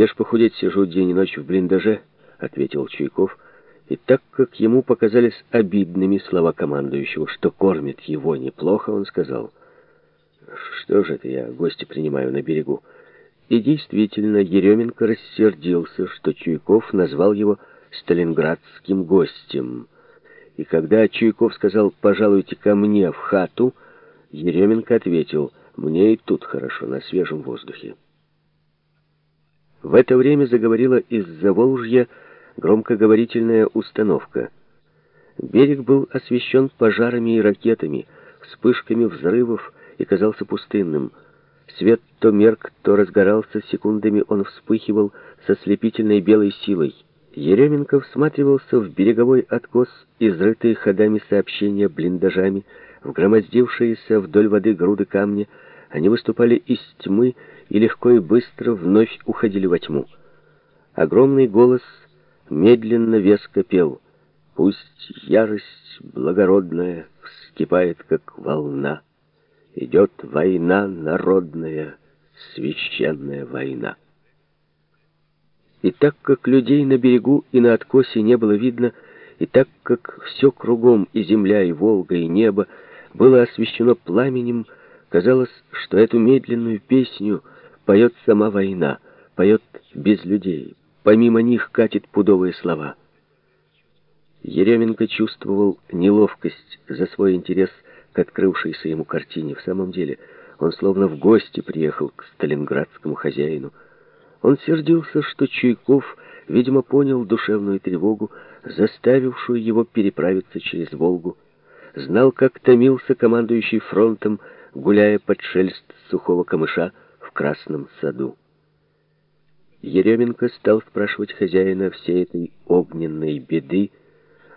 Где ж похудеть сижу день и ночь в блиндаже, ответил Чуйков, и так как ему показались обидными слова командующего, что кормит его неплохо, он сказал, что же это я гости принимаю на берегу. И действительно, Еременко рассердился, что Чуйков назвал его сталинградским гостем. И когда Чуйков сказал «пожалуйте ко мне в хату», Еременко ответил «мне и тут хорошо, на свежем воздухе». В это время заговорила из-за Волжья громкоговорительная установка. Берег был освещен пожарами и ракетами, вспышками взрывов и казался пустынным. Свет то мерк, то разгорался, секундами он вспыхивал со слепительной белой силой. Еременко всматривался в береговой откос, изрытый ходами сообщения блиндажами, в громоздившиеся вдоль воды груды камня. Они выступали из тьмы и легко и быстро вновь уходили во тьму. Огромный голос медленно веско пел «Пусть ярость благородная вскипает, как волна, идет война народная, священная война». И так как людей на берегу и на откосе не было видно, и так как все кругом, и земля, и Волга, и небо, было освещено пламенем, казалось, что эту медленную песню поет сама война, поет без людей, помимо них катит пудовые слова. Еременко чувствовал неловкость за свой интерес к открывшейся ему картине. В самом деле, он словно в гости приехал к сталинградскому хозяину. Он сердился, что Чуйков, видимо, понял душевную тревогу, заставившую его переправиться через Волгу. Знал, как томился командующий фронтом, гуляя под шельст сухого камыша в Красном саду. Еременко стал спрашивать хозяина всей этой огненной беды,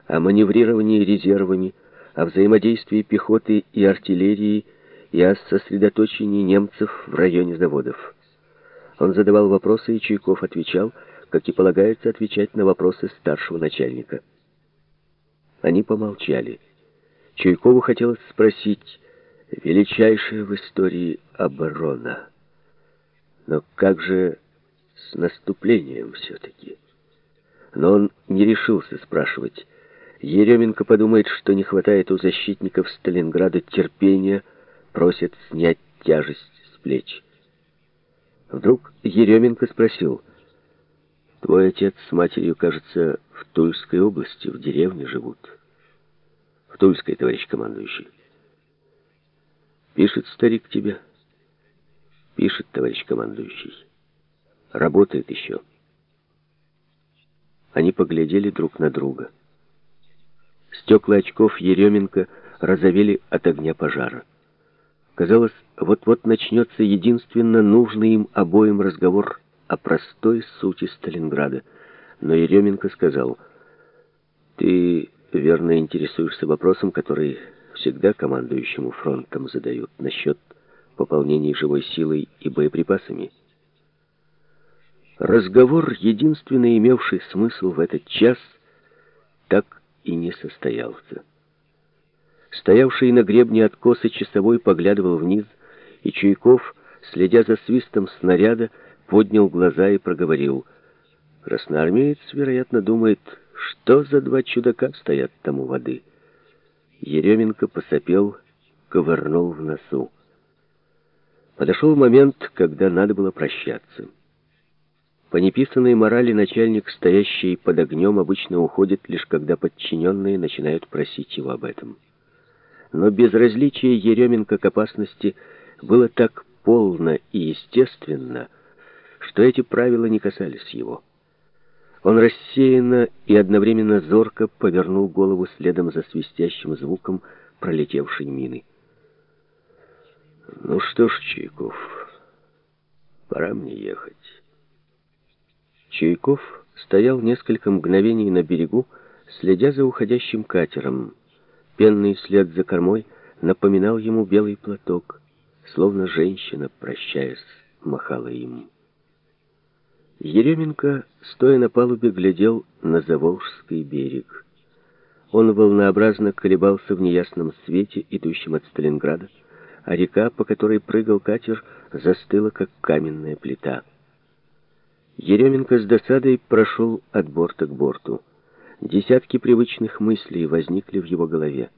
о маневрировании резервами, о взаимодействии пехоты и артиллерии и о сосредоточении немцев в районе заводов. Он задавал вопросы, и Чуйков отвечал, как и полагается отвечать на вопросы старшего начальника. Они помолчали. Чуйкову хотелось спросить, величайшая в истории оборона. Но как же с наступлением все-таки? Но он не решился спрашивать. Еременко подумает, что не хватает у защитников Сталинграда терпения, просит снять тяжесть с плеч. Вдруг Еременко спросил, «Твой отец с матерью, кажется, в Тульской области, в деревне живут». «В Тульской, товарищ командующий». «Пишет старик тебе?» «Пишет, товарищ командующий. Работает еще». Они поглядели друг на друга. Стекла очков Еременко разовели от огня пожара. Казалось, вот-вот начнется единственно нужный им обоим разговор о простой сути Сталинграда. Но Еременко сказал, «Ты верно интересуешься вопросом, который всегда командующему фронтом задают насчет пополнения живой силой и боеприпасами». Разговор, единственно имевший смысл в этот час, так и не состоялся. Стоявший на гребне откоса часовой поглядывал вниз, и Чуйков, следя за свистом снаряда, поднял глаза и проговорил. Красноармеец, вероятно, думает, что за два чудака стоят там у воды. Еременко посопел, ковырнул в носу. Подошел момент, когда надо было прощаться. По неписанной морали начальник, стоящий под огнем, обычно уходит лишь когда подчиненные начинают просить его об этом но безразличие Еременко к опасности было так полно и естественно, что эти правила не касались его. Он рассеянно и одновременно зорко повернул голову следом за свистящим звуком пролетевшей мины. «Ну что ж, Чайков, пора мне ехать». Чайков стоял несколько мгновений на берегу, следя за уходящим катером, Пенный след за кормой напоминал ему белый платок, словно женщина, прощаясь, махала им. Еременко, стоя на палубе, глядел на Заволжский берег. Он волнообразно колебался в неясном свете, идущем от Сталинграда, а река, по которой прыгал катер, застыла, как каменная плита. Еременко с досадой прошел от борта к борту. Десятки привычных мыслей возникли в его голове.